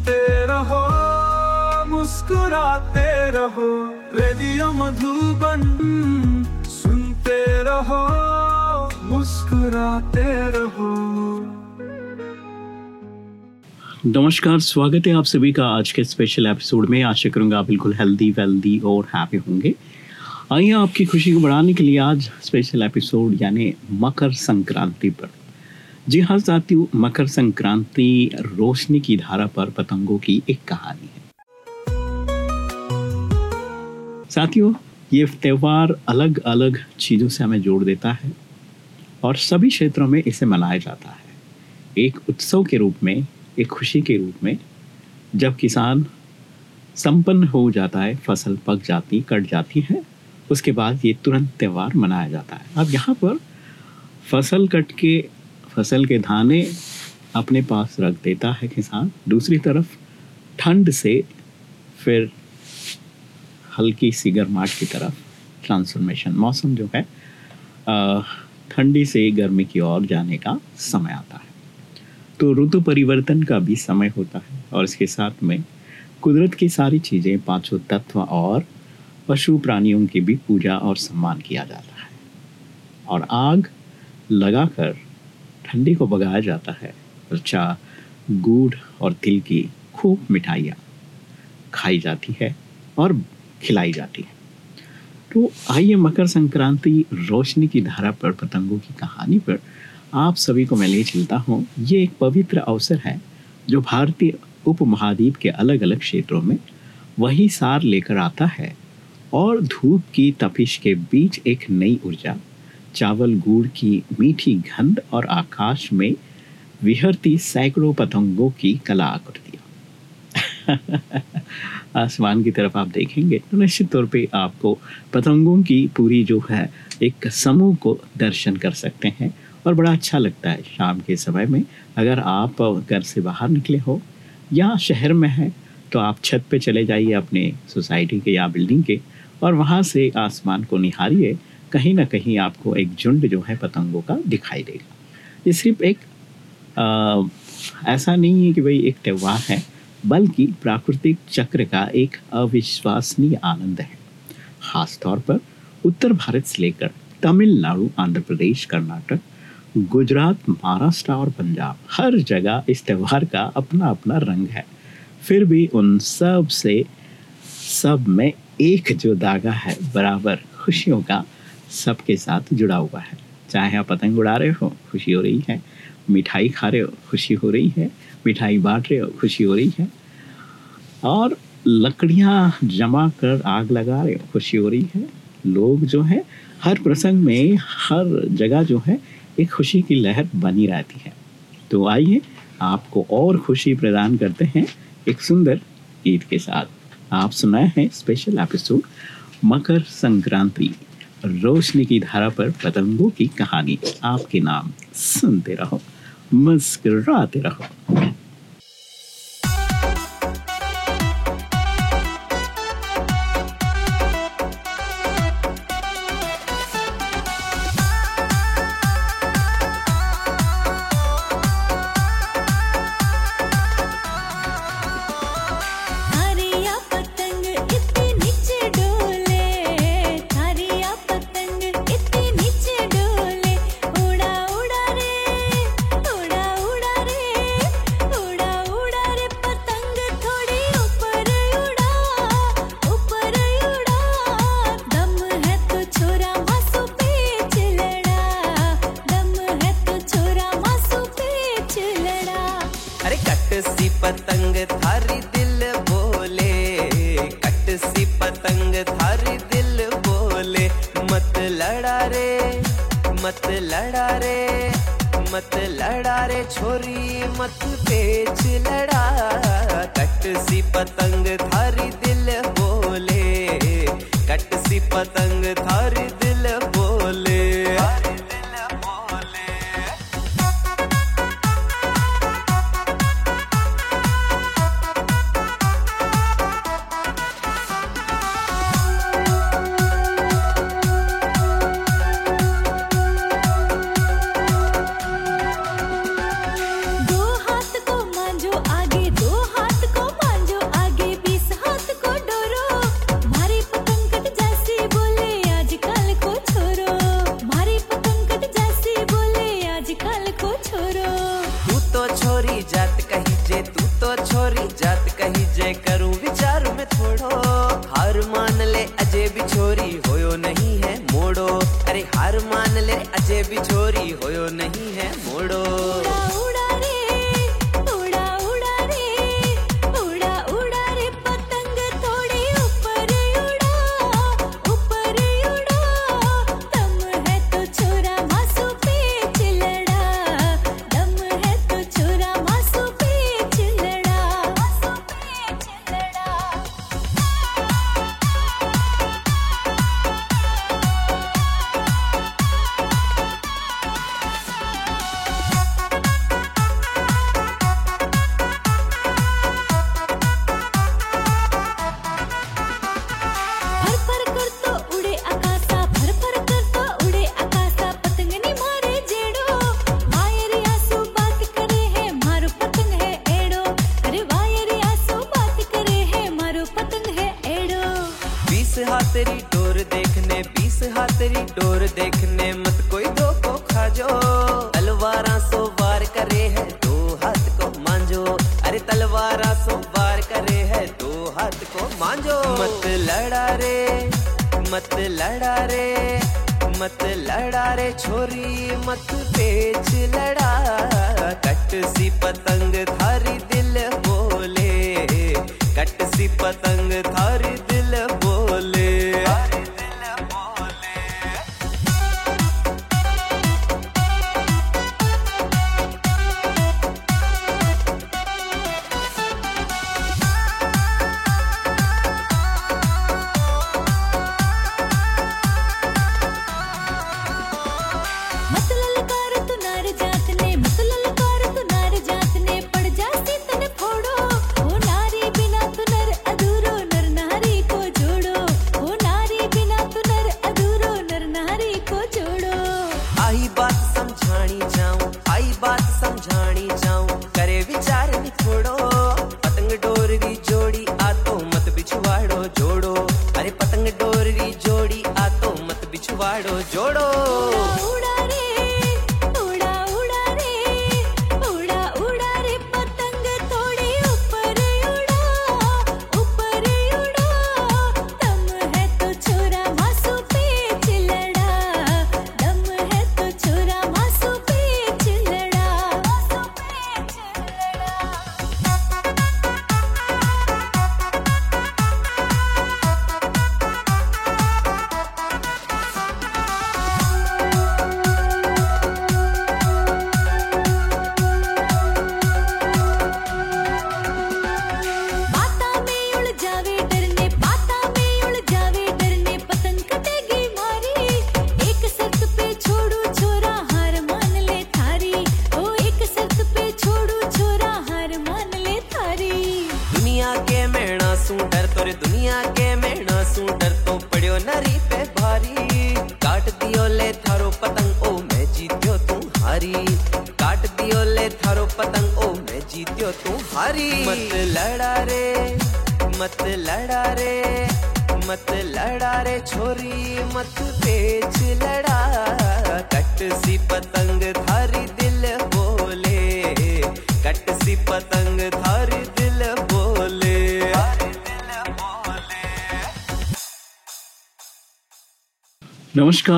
सुनते रहो, मुस्कुराते रहो, रेडियो मधुबन सुनते रहो, मुस्कुराते रहो। नमस्कार, स्वागत है आप सभी का आज के स्पेशल एपिसोड में। आशा करूँगा बिल्कुल हेल्दी वेल्दी और हैप्पी होंगे। आइए आपकी खुशी को बढ़ाने के लिए आज स्पेशल एपिसोड यानी मकर संक्रांति पर। जी हाँ साथियों, मकर संक्रांति रोशनी की धारा पर पतंगों की एक कहानी है। साथियों, ये त्यौहार अलग अलग चीज़ों से हमें जोड़ देता है और सभी क्षेत्रों में इसे मनाया जाता है। एक उत्सव के रूप में, एक खुशी के रूप में, जब किसान संपन्न हो जाता है, फ़सल पक जाती, कट जाती है, उसके बाद ये तुरंत त्यौहार मनाया जाता है। अब यहाँ पर फ़सल कट के फ़सल के दाने अपने पास रख देता है किसान। दूसरी तरफ़, ठंड से फिर हल्की सी गर्माहट की तरफ़ ट्रांसफॉर्मेशन मौसम जो है ठंडी से गर्मी की ओर जाने का समय आता है। तो ऋतु परिवर्तन का भी समय होता है और इसके साथ में कुदरत की सारी चीज़ें, पाँचों तत्व और पशु प्राणियों की भी पूजा और सम्मान किया जाता है। और आग लगाकर ठंडी को भगाया जाता है। चाह गुड़ और तिल की खूब मिठाइयाँ खाई जाती है और खिलाई जाती है। तो आइए मकर संक्रांति रोशनी की धारा पर पतंगों की कहानी पर आप सभी को मैं ले चलता हूँ। ये एक पवित्र अवसर है जो भारतीय उपमहाद्वीप के अलग अलग क्षेत्रों में वही सार लेकर आता है और धूप की तपिश के बीच एक नई ऊर्जा चावल, गुड़ की मीठी गंध और आकाश में विहरती सैकड़ों पतंगों की कला आकृतियाँ। आसमान की तरफ़ आप देखेंगे तो निश्चित तौर पे आपको पतंगों की पूरी जो है, एक समूह को दर्शन कर सकते हैं और बड़ा अच्छा लगता है शाम के समय में। अगर आप घर से बाहर निकले हो या शहर में है तो आप छत पे चले जाइए अपने सोसाइटी के या बिल्डिंग के और वहाँ से आसमान को निहारिए कहीं ना कहीं आपको एक झुंड जो है पतंगों का दिखाई देगा। ये सिर्फ़ एक आ, ऐसा नहीं है कि भाई एक त्यौहार है बल्कि प्राकृतिक चक्र का एक अविश्वसनीय आनंद है। खासतौर पर उत्तर भारत से लेकर तमिलनाडु आंध्र प्रदेश कर्नाटक गुजरात महाराष्ट्र और पंजाब हर जगह इस त्यौहार का अपना अपना रंग है। फिर भी उन सबसे सब में एक जो धागा है बराबर खुशियों का सबके साथ जुड़ा हुआ है। चाहे आप पतंग उड़ा रहे हो, खुशी हो रही है। मिठाई खा रहे हो, खुशी हो रही है। मिठाई बांट रहे हो, खुशी हो रही है। और लकड़ियाँ जमा कर आग लगा रहे हो, खुशी हो रही है। लोग जो है, हर प्रसंग में, हर जगह जो है, एक खुशी की लहर बनी रहती है। तो आइए, आपको और खुशी प्रदान करते हैं एक सुंदर गीत के साथ। आप सुनाए हैं स्पेशल एपिसोड मकर संक्रांति। रोशनी की धारा पर पतंगों की कहानी। आपके नाम सुनते रहो मुस्कुराते रहो। मत लड़ा रे, मत लड़ा रे छोरी, मत बेच लड़ा। कट सी पतंग थारी दिल बोले, कट सी पतंग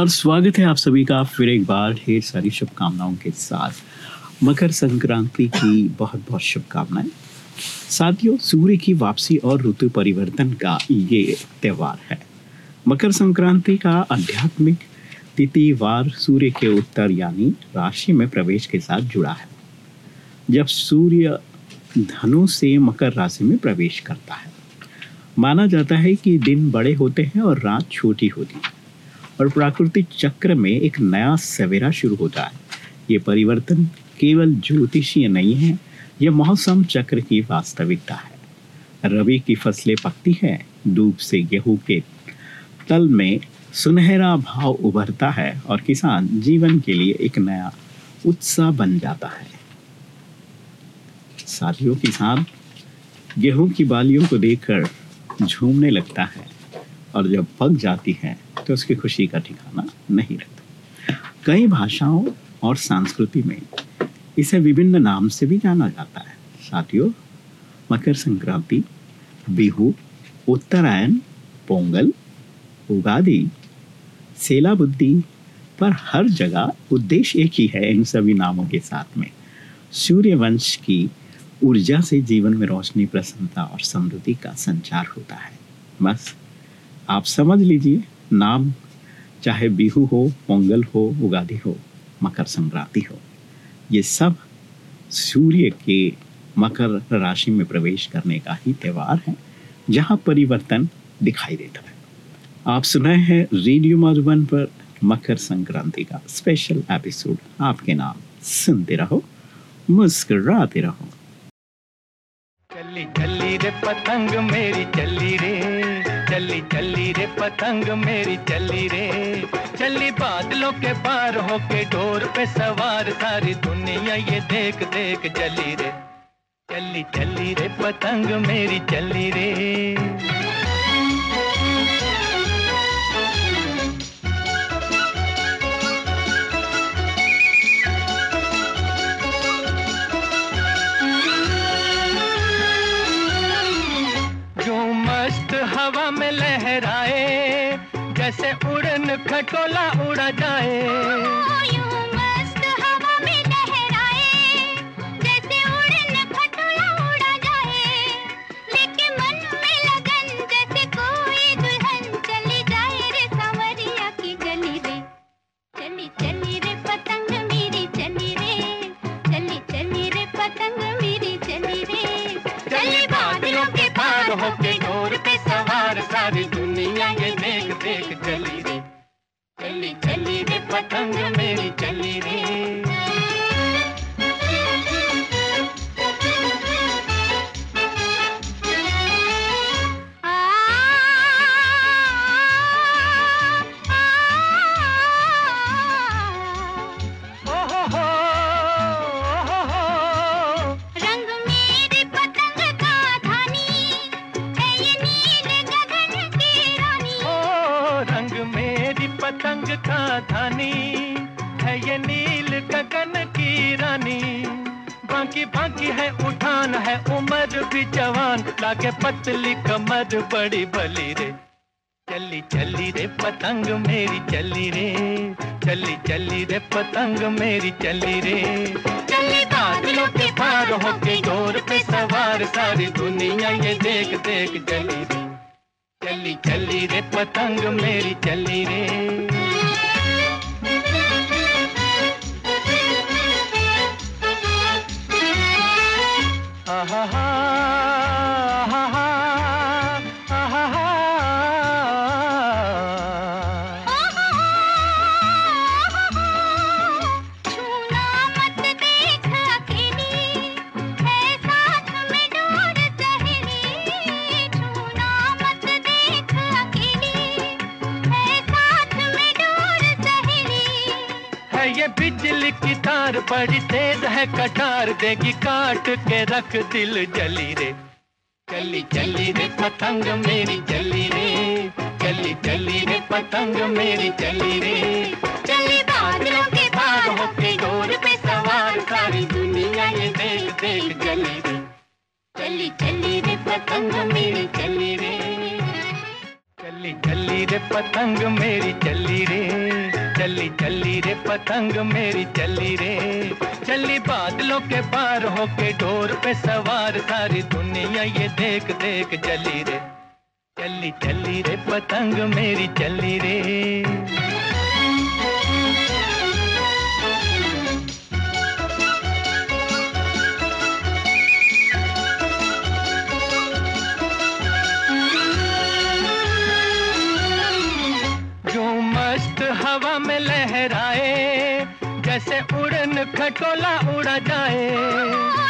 नमस्कार, स्वागत है आप सभी का फिर एक बार ढेर सारी शुभकामनाओं के साथ। मकर संक्रांति की बहुत बहुत शुभकामनाएँ। साथियों, सूर्य की वापसी और ऋतु परिवर्तन का ये त्यौहार है। मकर संक्रांति का आध्यात्मिक तिथिवार सूर्य के उत्तर यानी राशि में प्रवेश के साथ जुड़ा है। जब सूर्य धनु से मकर राशि में प्रवेश करता है, माना जाता है कि दिन बड़े होते हैं और रात छोटी होती है। और प्राकृतिक चक्र में एक नया सवेरा शुरू होता है। ये परिवर्तन केवल ज्योतिषीय नहीं है यह मौसम चक्र की वास्तविकता है। रवि की फ़सलें पकती हैं, धूप से गेहूँ के तल में सुनहरा भाव उभरता है और किसान जीवन के लिए एक नया उत्साह बन जाता है। साथियों, किसान गेहूँ की बालियों को देखकर झूमने लगता है। और जब पक जाती है तो उसकी खुशी का ठिकाना नहीं रहता। कई भाषाओं और संस्कृति में इसे विभिन्न नाम से भी जाना जाता है। साथियों, मकर संक्रांति, बिहू, उत्तरायण, पोंगल, उगादी सेला बुद्धि पर हर जगह उद्देश्य एक ही है इन सभी नामों के साथ में। सूर्य वंश की ऊर्जा से जीवन में रोशनी, प्रसन्नता और समृद्धि का संचार होता है। बस आप समझ लीजिए, नाम, चाहे बिहू हो, पोंगल हो, उगादी हो, मकर संक्रांति हो, ये सब सूर्य के मकर राशि में प्रवेश करने का ही त्यौहार है, जहाँ परिवर्तन दिखाई देता है। आप सुनाए हैं रेडियो मधुबन पर मकर संक्रांति का स्पेशल एपिसोड आपके नाम सुनते रहो, मुस्कुराते रहो। चली चली रे पतंग मेरी, चली रे। चली चली रे पतंग मेरी, चली रे। चली बादलों के पार होके डोर पे सवार, सारी दुनिया ये देख देख चली रे। चली चली रे पतंग मेरी, चली रे। लहराए जैसे उड़न खटोला उड़ा जाए। यूँ मस्त हवा में लहराए जैसे उड़न खटोला उड़ा जाए। लेके मन में लगन जैसे कोई दुल्हन चली जाए रे सांवरिया की गली रे। चली चली रे पतंग मेरी चली रे। चली चली रे पतंग मेरी चली रे। चली बादलों के पार होके डोर पे सवार सारी दुनिया ये देख देख चली रे। चली चली रे पतंग मेरी चली रे। बाकी है उठान है उम्र भी जवान। लागे पतली कमर बड़ी बली रे। चली चली रे पतंग मेरी, चली रे। चली चली रे पतंग मेरी, चली रे। चली बादलों के पार होके डोर पे सवार। सारी दुनिया ये देख देख, चली रे। चली चली रे पतंग मेरी, चली रे। बड़ी तेज है कटार देगी काट के रख दिल जली रे। चली चली रे पतंग मेरी चली रे। चली चली रे पतंग मेरी चली रे। चली बादलों के पार होके डोर पे सवार सारी दुनिया ये देख देख चली रे। चली चली रे पतंग मेरी चली रे। चली चली रे पतंग मेरी चली रे। चली चली रे पतंग मेरी चली रे। चली बादलों के पार होके डोर पे सवार सारी दुनिया ये देख देख चली रे। चली चली रे पतंग मेरी चली रे। हवा में लहराए जैसे उड़न खटोला उड़ा जाए।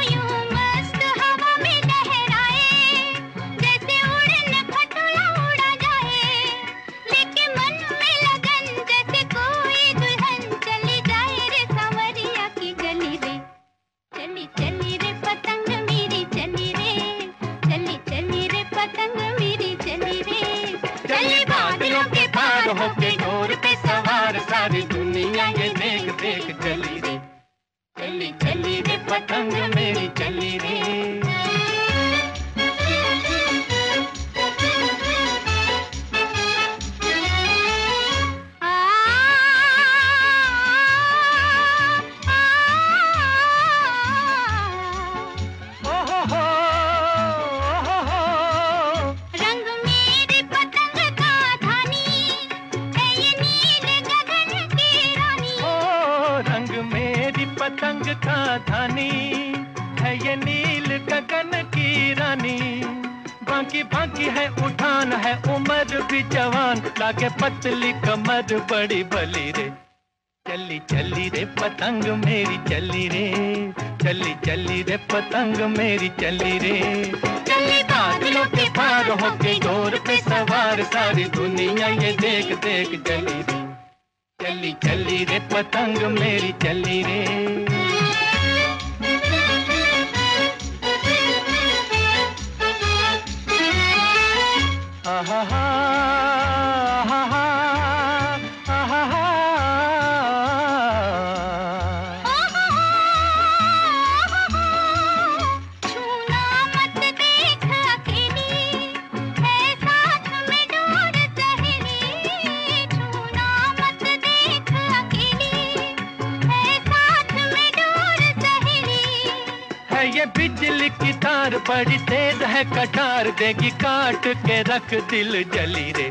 पतली बड़ी तेज है कटार देगी काट के रख दिल जली रे।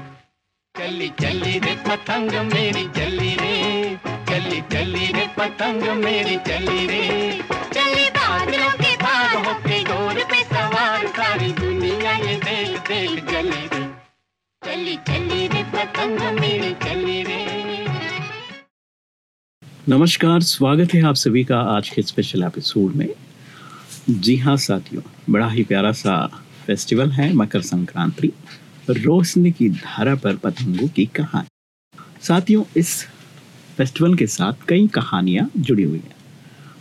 चली चली रे पतंग मेरी चली रे। चली चली रे पतंग मेरी चली रे। चली बादलों के पार होके डोर पे सवार सारी दुनिया ये देख देख जली रे। चली चली रे पतंग मेरी चली रे। नमस्कार स्वागत है आप सभी का आज के स्पेशल एपिसोड में। जी हाँ साथियों, बड़ा ही प्यारा सा फेस्टिवल है मकर संक्रांति, रोशनी की धारा पर पतंगों की कहानी। साथियों, इस फेस्टिवल के साथ कई कहानियाँ जुड़ी हुई हैं।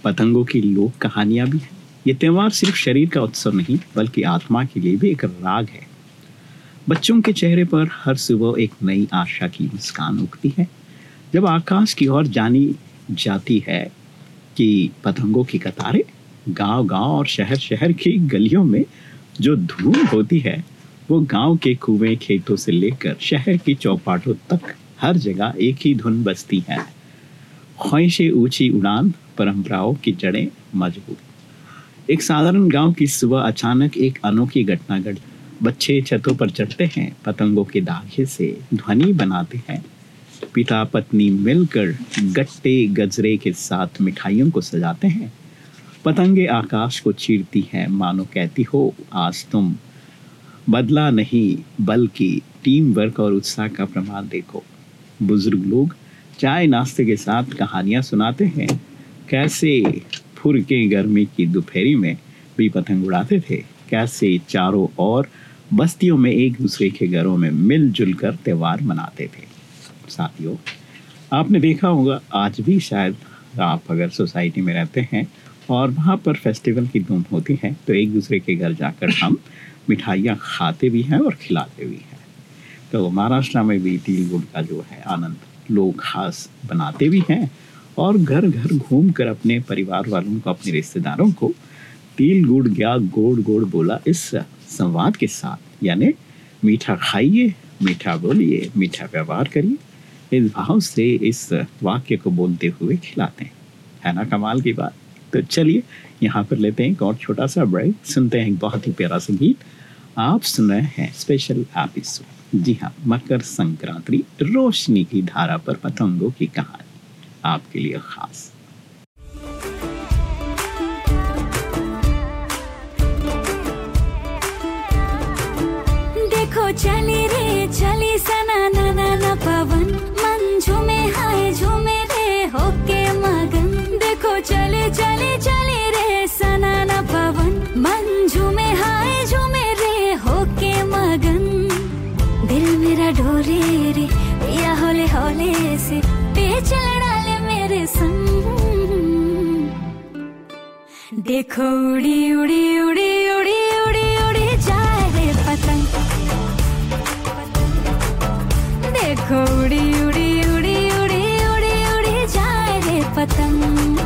पतंगों की लोक कहानियाँ भी हैं। ये त्यौहार सिर्फ़ शरीर का उत्सव नहीं, बल्कि आत्मा के लिए भी एक राग है। बच्चों के चेहरे पर हर सुबह एक नई आशा की मुस्कान उगती है। जब आकाश की ओर जानी जाती है कि पतंगों की कतारें गाँव गाँव और शहर शहर की गलियों में जो धूम होती है, वो गाँव के कुएँ खेतों से लेकर शहर की चौपाटों तक हर जगह एक ही धुन बजती है। ख्वाहिशें ऊँची उड़ान, परंपराओं की जड़ें मज़बूत। एक साधारण गाँव की सुबह अचानक एक अनोखी घटना घट, बच्चे छतों पर चढ़ते हैं, पतंगों के धागे से ध्वनि बनाते हैं। पिता पत्नी मिलकर गट्टे गजरे के साथ मिठाइयों को सजाते हैं। पतंगे आकाश को चीरती हैं। मानो कहती हो, आज तुम बदला नहीं, बल्कि टीम वर्क और उत्साह का प्रमाण देखो। बुज़ुर्ग लोग चाय नाश्ते के साथ कहानियाँ सुनाते हैं। कैसे फुर के गर्मी की दोपहरी में भी पतंग उड़ाते थे। कैसे चारों ओर बस्तियों में एक दूसरे के घरों में मिलजुल कर त्यौहार मनाते थे। साथियों, आपने देखा होगा, आज भी शायद आप अगर सोसाइटी में रहते हैं और वहाँ पर फेस्टिवल की धूम होती है तो एक दूसरे के घर जाकर हम मिठाइयाँ खाते भी हैं और खिलाते भी हैं। तो महाराष्ट्र में भी तिल गुड़ का जो है आनंद लोग खास बनाते भी हैं और घर घर घूम कर अपने परिवार वालों को, अपने रिश्तेदारों को तिल गुड़ गया गोड़ गोड़ बोला इस संवाद के साथ। यानी मीठा खाइए, मीठा बोलिए, मीठा व्यवहार करिए। इस भाव से इस वाक्य को बोलते हुए खिलाते हैं। है ना कमाल की बात? तो चलिए यहाँ पर लेते हैं एक और छोटा सा ब्रेक सुनते हैं बहुत ही प्यारा सा गीत। आप सुन रहे हैं स्पेशल एपिसोड जी हाँ मकर संक्रांति, रोशनी की धारा पर पतंगों की कहानी। आपके लिए खास। देखो चली रे, चली सना देखो, उड़ी उड़ी उड़ी उड़ी उड़ी उड़ी जाए रे पतंग। देखो, उड़ी उड़ी उड़ी उड़ी उड़ी उड़ी जाए रे पतंग।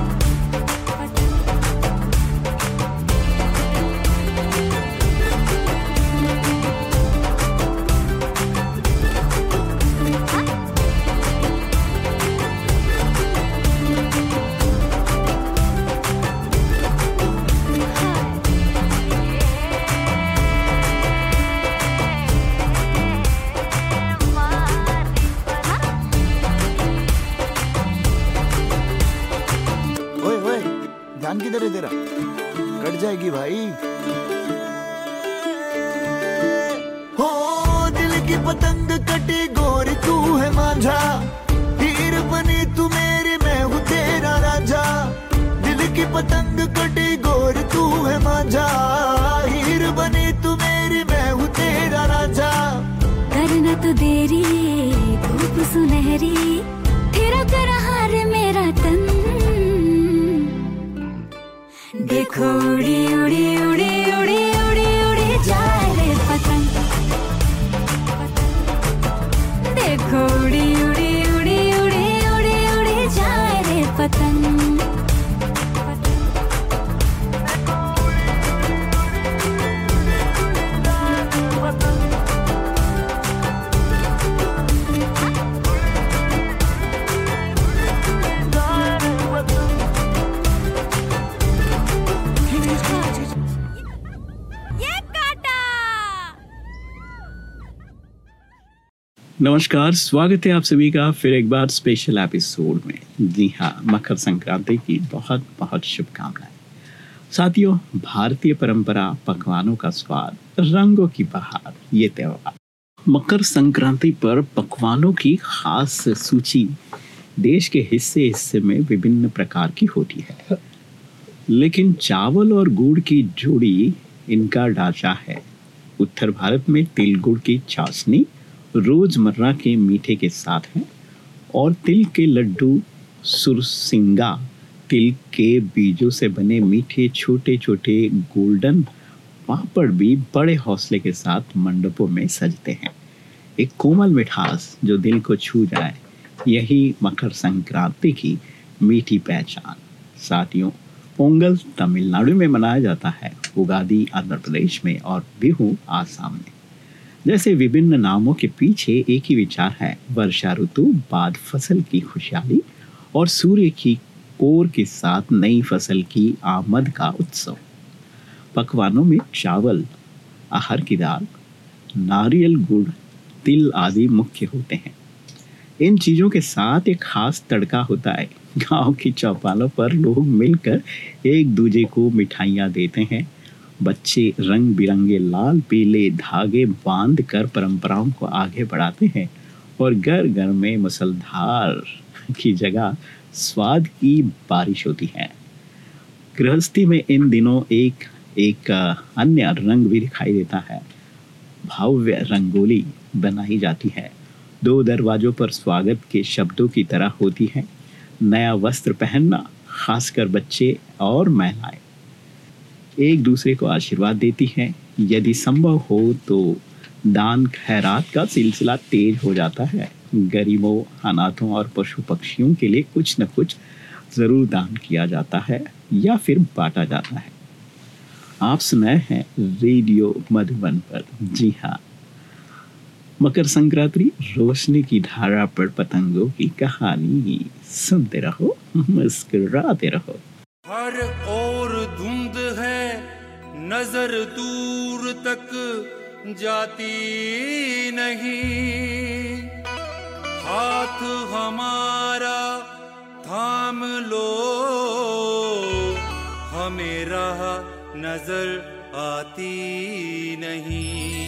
नमस्कार, स्वागत है आप सभी का फिर एक बार स्पेशल एपिसोड में। जी हाँ मकर संक्रांति की बहुत बहुत शुभकामनाएँ। साथियों, भारतीय परंपरा, पकवानों का स्वाद, रंगों की बहार, ये त्योहार। मकर संक्रांति पर पकवानों की खास सूची देश के हिस्से हिस्से में विभिन्न प्रकार की होती है। लेकिन चावल और गुड़ की जोड़ी इनका ढांचा है। उत्तर भारत में तिल गुड़ की चाशनी रोज़मर्रा के मीठे के साथ है और तिल के लड्डू, सुरसिंगा, तिल के बीजों से बने मीठे छोटे छोटे गोल्डन पापड़ भी बड़े हौसले के साथ मंडपों में सजते हैं। एक कोमल मिठास जो दिल को छू जाए, यही मकर संक्रांति की मीठी पहचान। साथियों, पोंगल तमिलनाडु में मनाया जाता है, उगादी आंध्र प्रदेश में और बिहू आसाम में। जैसे विभिन्न नामों के पीछे एक ही विचार है। वर्षा ऋतु, बाद फ़सल की खुशहाली और सूर्य की कोर के साथ नई फ़सल की आमद का उत्सव। पकवानों में चावल, अरहर की दाल, नारियल गुड़, तिल आदि मुख्य होते हैं। इन चीज़ों के साथ एक खास तड़का होता है। गाँव की चौपालों पर लोग मिलकर एक दूजे को मिठाइयाँ देते हैं। बच्चे रंग बिरंगे, लाल, पीले, धागे बाँध कर परंपराओं को आगे बढ़ाते हैं और घर घर में मुसलधार की जगह स्वाद की बारिश होती है। गृहस्थी में इन दिनों एक एक अन्य रंग भी दिखाई देता है। भव्य रंगोली बनाई जाती है। दो दरवाजों पर स्वागत के शब्दों की तरह होती है। नया वस्त्र पहनना, खासकर बच्चे और महिलाएँ। एक दूसरे को आशीर्वाद देती हैं। यदि संभव हो तो दान खैरात का सिलसिला तेज हो जाता है। गरीबों, अनाथों और पशु पक्षियों के लिए कुछ न कुछ ज़रूर दान किया जाता है या फिर बांटा जाता है। आप सुनाए हैं रेडियो मधुबन पर। जी हाँ। मकर संक्रांति रोशनी की धारा पर पतंगों की कहानी। सुनते रहो, मुस्कुराते रहो। हर है नज़र दूर तक जाती नहीं। हाथ हमारा थाम लो हमें राह नज़र आती नहीं।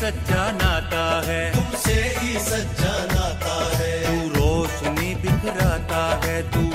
सच्चा नाता है। तुमसे ही सच्चा नाता है। तू रोशनी बिखराता है तू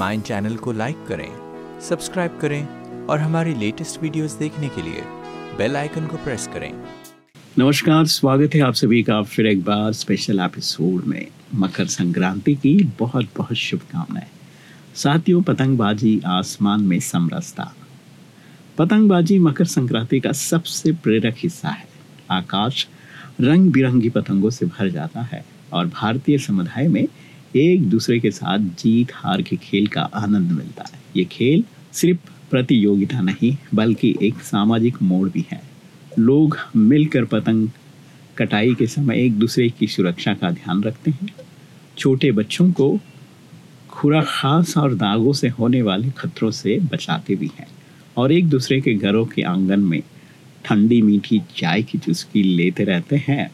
माइंड चैनल को लाइक करें सब्सक्राइब करें और हमारी लेटेस्ट वीडियोस देखने के लिए बेल आइकन को प्रेस करें। नमस्कार, स्वागत है आप सभी का फिर एक बार स्पेशल एपिसोड में। मकर संक्रांति की बहुत बहुत शुभकामनाएँ। साथियों, पतंगबाजी आसमान में समरसता। पतंगबाजी मकर संक्रांति का सबसे प्रेरक हिस्सा है। आकाश रंग बिरंगी पतंगों से भर जाता है और भारतीय समुदाय में एक दूसरे के साथ जीत, हार के खेल का आनंद मिलता है। ये खेल सिर्फ़ प्रतियोगिता नहीं, बल्कि एक सामाजिक मोड़ भी है। लोग मिलकर पतंग कटाई के समय एक दूसरे की सुरक्षा का ध्यान रखते हैं। छोटे बच्चों को खुरा खास और दागों से होने वाले खतरों से बचाते भी हैं। और एक दूसरे के घरों के आँगन में ठंडी मीठी चाय की चुस्की लेते रहते हैं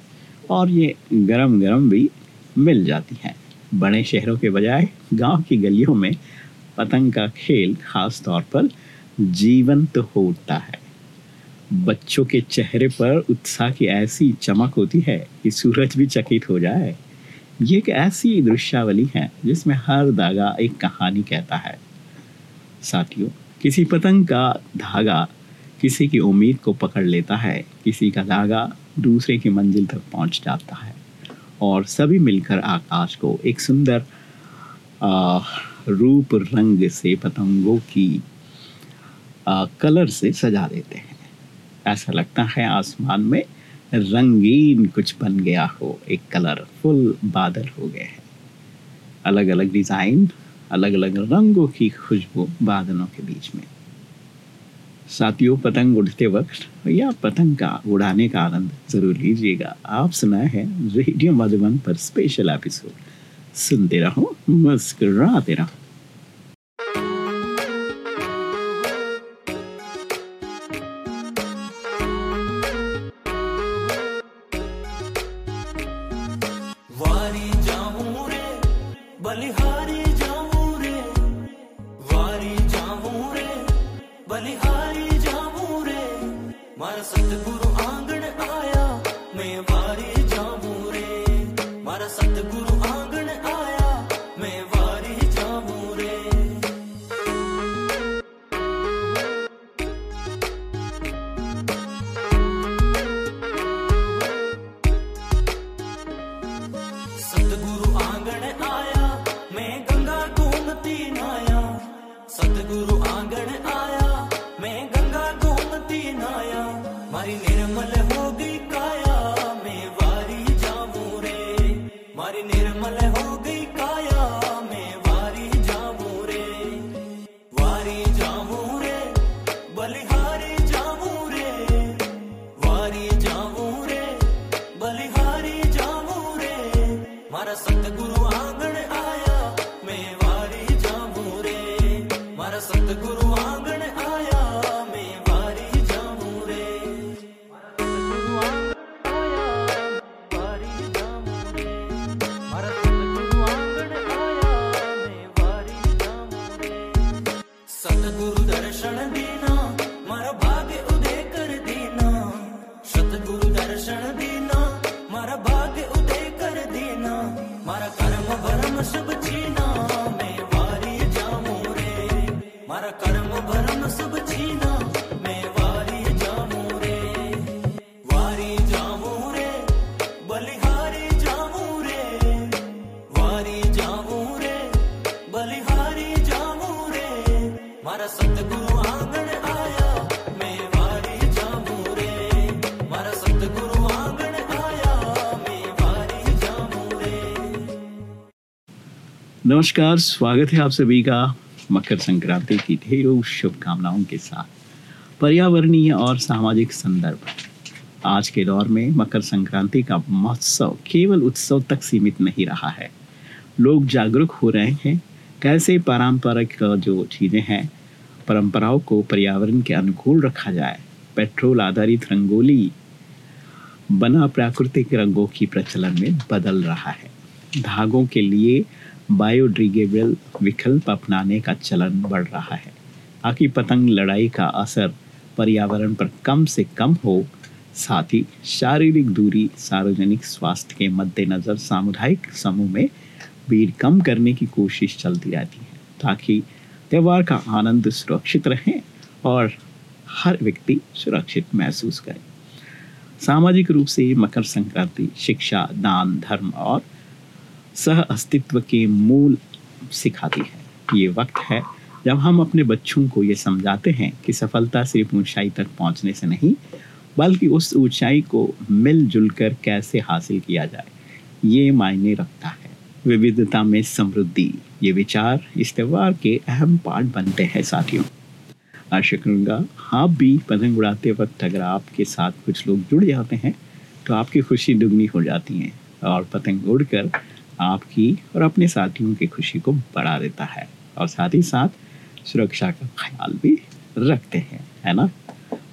और ये गरम गरम भी मिल जाती है। बड़े शहरों के बजाय गाँव की गलियों में पतंग का खेल खास तौर पर जीवंत हो उठता है। बच्चों के चेहरे पर उत्साह की ऐसी चमक होती है कि सूरज भी चकित हो जाए। ये एक ऐसी दृश्यावली है जिसमें हर धागा एक कहानी कहता है। साथियों, किसी पतंग का धागा किसी की उम्मीद को पकड़ लेता है, किसी का धागा दूसरे की मंजिल तक पहुँच जाता है। और सभी मिलकर आकाश को एक सुंदर रूप रंग से पतंगों की आ, कलर से सजा देते हैं। ऐसा लगता है आसमान में रंगीन कुछ बन गया हो एक कलरफुल बादल हो गए हैं। अलग अलग डिज़ाइन अलग अलग रंगों की खुशबू बादलों के बीच में। साथियों, पतंग उड़ते वक्त या पतंग का उड़ाने का आनंद ज़रूर लीजिएगा। आप सुना है रेडियो मधुबन पर स्पेशल एपिसोड सुनते रहो, मुस्कुराते रहो। नमस्कार, स्वागत है आप सभी का। मकर संक्रांति की ढेरों शुभकामनाओं के साथ। पर्यावरणीय और सामाजिक संदर्भ। आज के दौर में मकर संक्रांति का महोत्सव केवल उत्सव तक सीमित नहीं रहा है। लोग जागरूक हो रहे हैं, कैसे पारंपरिक जो चीज़ें हैं, परंपराओं को पर्यावरण के अनुकूल रखा जाए। पेट्रोल आधारित रंगोली बना प्राकृतिक रंगों की प्रचलन में बदल रहा है। धागों के लिए बायोडिग्रेडेबल विकल्प अपनाने का चलन बढ़ रहा है। ताकि पतंग लड़ाई का असर पर्यावरण पर कम से कम हो, साथ ही शारीरिक दूरी, सार्वजनिक स्वास्थ्य के मद्देनजर सामुदायिक समूह में भीड़ कम करने की कोशिश चलती रहती है, ताकि त्यौहार का आनंद सुरक्षित रहे और हर व्यक्ति सुरक्षित महसूस करे। सामाजिक रूप से मकर संक्रांति, शिक्षा, दान, धर्म और सह अस्तित्व के मूल सिखाती है। ये वक्त है जब हम अपने बच्चों को ये समझाते हैं कि सफलता सिर्फ़ ऊंचाई तक पहुँचने से नहीं, बल्कि उस ऊंचाई को मिलजुल कर कैसे हासिल किया जाए, ये मायने रखता है। विविधता में समृद्धि, ये विचार इस त्यौहार के अहम पार्ट बनते हैं साथियों। आशा करूँगा आप भी पतंग उड़ाते वक्त अगर आपके साथ कुछ लोग जुड़ जाते हैं तो आपकी खुशी दुगनी हो जाती है और पतंग उड़कर आपकी और अपने साथियों की खुशी को बढ़ा देता है। और साथ ही साथ सुरक्षा का ख्याल भी रखते हैं, है ना?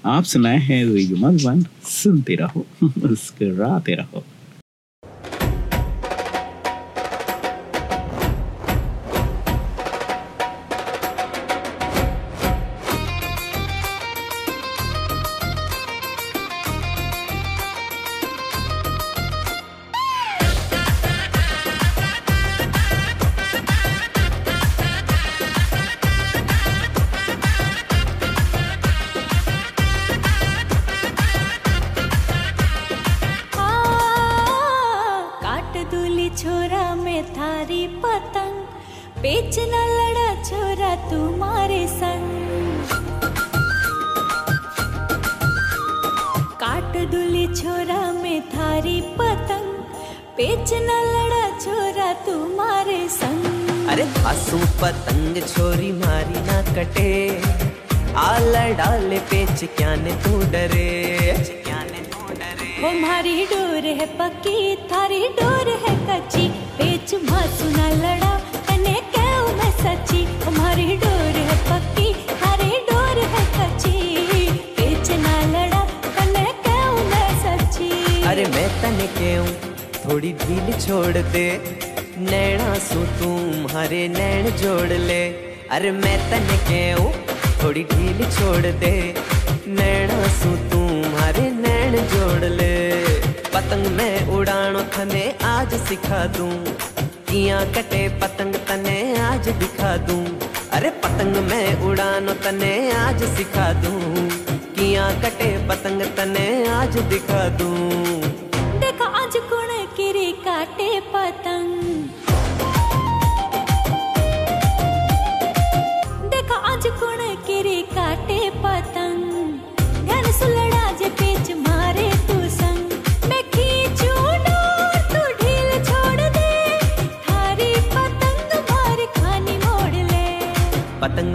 आप सुनाए हैं रेडियो मधुबन सुनते रहो, मुस्कराते रहो। थोड़ी ढील छोड़ दे। नैना सू तुम्हारे नैन जोड़ ले। अरे मैं तने क्यों थोड़ी ढील छोड़ दे। नैना सू तुम्हारे नैन जोड़ ले। पतंग में उड़ानो थने आज सिखा दूँ। किया कटे पतंग तने आज दिखा दूँ। अरे पतंग में उड़ानो तने आज सिखा दूँ। किया कटे पतंग तने आज दिखा दूँ।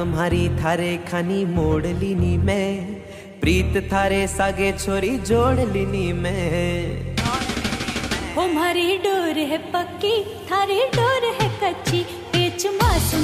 मारी थारे खानी मोड़ लीनी मैं। प्रीत थारे सागे छोरी जोड़ लीनी मैं। हमारी डोर है पक्की, थारी डोर है कच्ची। पेच मासू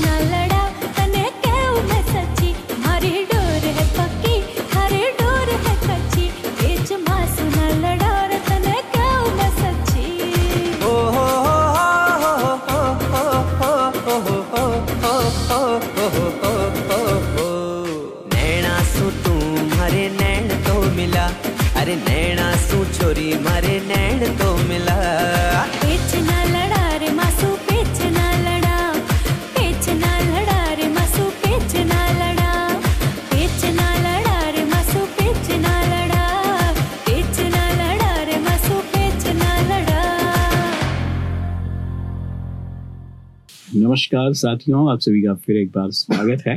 नमस्कार साथियों, आप सभी का फिर एक बार स्वागत है।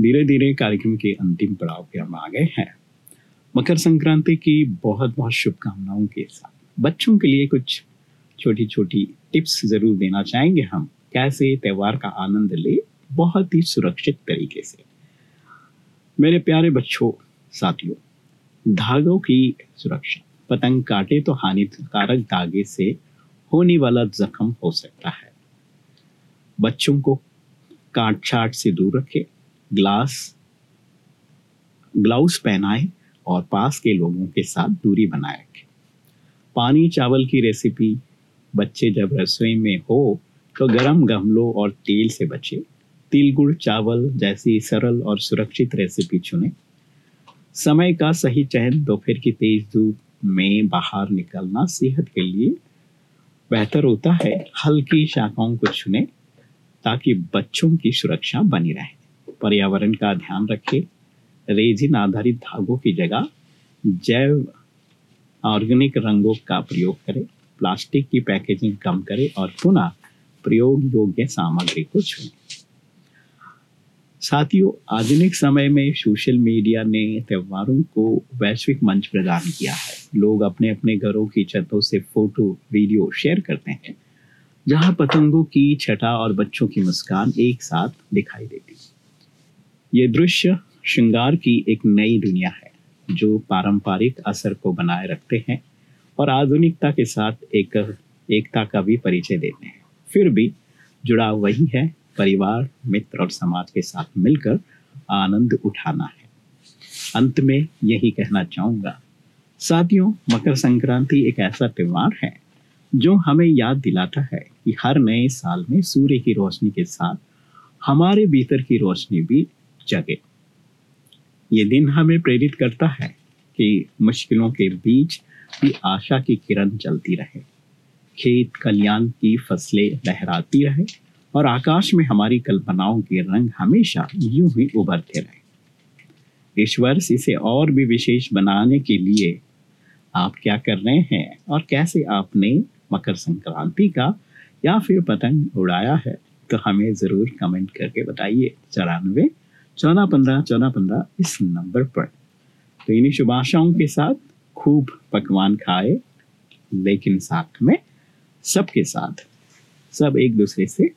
धीरे धीरे कार्यक्रम के अंतिम पड़ाव पे हम आ गए हैं। मकर संक्रांति की बहुत बहुत शुभकामनाओं के साथ। बच्चों के लिए कुछ छोटी छोटी टिप्स ज़रूर देना चाहेंगे हम। कैसे त्योहार का आनंद ले, बहुत ही सुरक्षित तरीके से। मेरे प्यारे बच्चों, साथियों, धागों की सुरक्षा। पतंग काटे तो हानिकारक धागे से होने वाला जख्म हो सकता है। बच्चों को काट छाट से दूर रखे, ग्लास ग्लाउस पहनाए और पास के लोगों के साथ दूरी बनाए रखें। पानी चावल की रेसिपी, बच्चे जब रसोई में हो तो गरम गमलों और तेल से बचे। तिल गुड़, चावल जैसी सरल और सुरक्षित रेसिपी चुनें। समय का सही चयन, दोपहर की तेज धूप में बाहर निकलना सेहत के लिए बेहतर होता है। हल्की शाखाओं को चुनें ताकि बच्चों की सुरक्षा बनी रहे। पर्यावरण का ध्यान रखें रेजिन आधारित धागों की जगह जैव ऑर्गेनिक रंगों का प्रयोग करें। प्लास्टिक की पैकेजिंग कम करें और पुनः प्रयोग योग्य सामग्री को चुनें साथियों, आधुनिक समय में सोशल मीडिया ने त्योहारों को वैश्विक मंच प्रदान किया है। लोग अपने अपने घरों की छतों से फ़ोटो, वीडियो शेयर करते हैं। जहाँ पतंगों की छटा और बच्चों की मुस्कान एक साथ दिखाई देती। ये दृश्य श्रृंगार की एक नई दुनिया है, जो पारंपरिक असर को बनाए रखते हैं और आधुनिकता के साथ एक, एकता का भी परिचय देते हैं। फिर भी जुड़ाव वही है, परिवार, मित्र और समाज के साथ मिलकर आनंद उठाना है। अंत में यही कहना चाहूँगा, साथियों, मकर संक्रांति एक ऐसा त्योहार है, जो हमें याद दिलाता है कि हर नए साल में सूर्य की रोशनी के साथ हमारे भीतर की रोशनी भी जगे। ये दिन हमें प्रेरित करता है कि मुश्किलों के बीच भी आशा की किरण चलती रहे। खेत कल्याण की फ़सलें लहराती रहे और आकाश में हमारी कल्पनाओं के रंग हमेशा यूँ ही उभरते रहे। इस वर्ष इसे और भी विशेष बनाने के लिए आप क्या कर रहे हैं और कैसे आपने मकर संक्रांति का या फिर पतंग उड़ाया है तो हमें ज़रूर कमेंट करके बताइए। चौरानवे, चौदह पंद्रह चौदह पंद्रह इस नंबर पर। तो इन्हीं शुभ आशाओं के साथ खूब पकवान खाए, लेकिन साथ में सबके साथ सब एक दूसरे से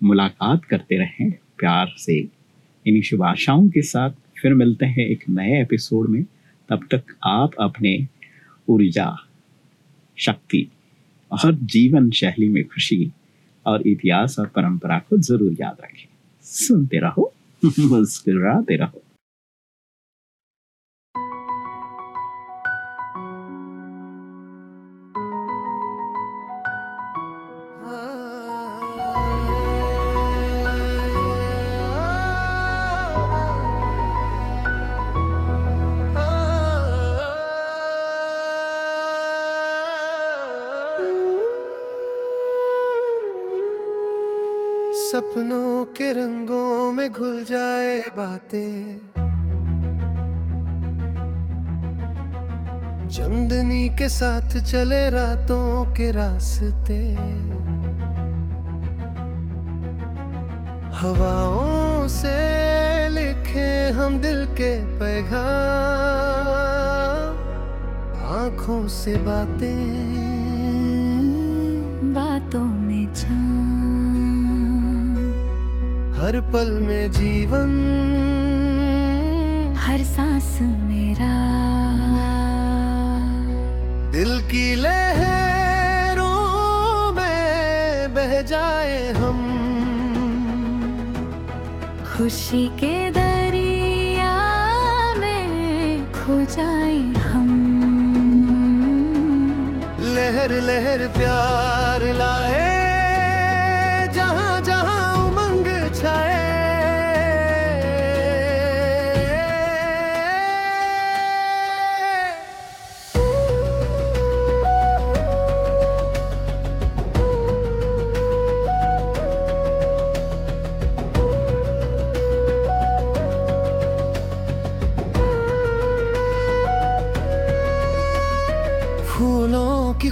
मुलाकात करते रहें प्यार से। इन्हीं शुभ आशाओं के साथ फिर मिलते हैं एक नए एपिसोड में। तब तक आप अपने ऊर्जा, शक्ति और जीवन शैली में खुशी और इतिहास और परंपरा को ज़रूर याद रखें। सुनते रहो, मुस्कुराते रहो। चंदनी के साथ चले रातों के रास्ते। हवाओं से लिखे हम दिल के पैगाम आँखों से बातें। बातों में हर पल में जीवन। हर सांस मेरा दिल की लहरों में बह जाए हम। खुशी के दरिया में खो जाए हम। लहर लहर प्यार लाए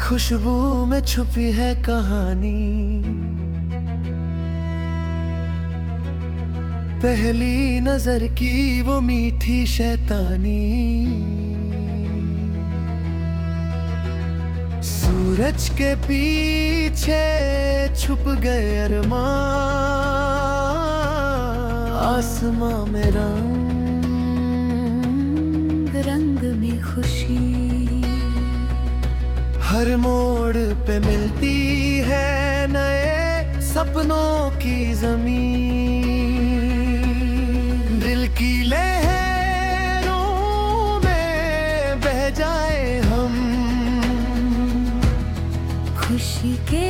खुशबू में छुपी है कहानी। पहली नज़र की वो मीठी शैतानी। सूरज के पीछे छुप गए अरमां आसमां में रंग। रंग में खुशी। हर मोड़ पे मिलती है नए सपनों की ज़मीन। दिल की लहरों में बह जाए हम। खुशी के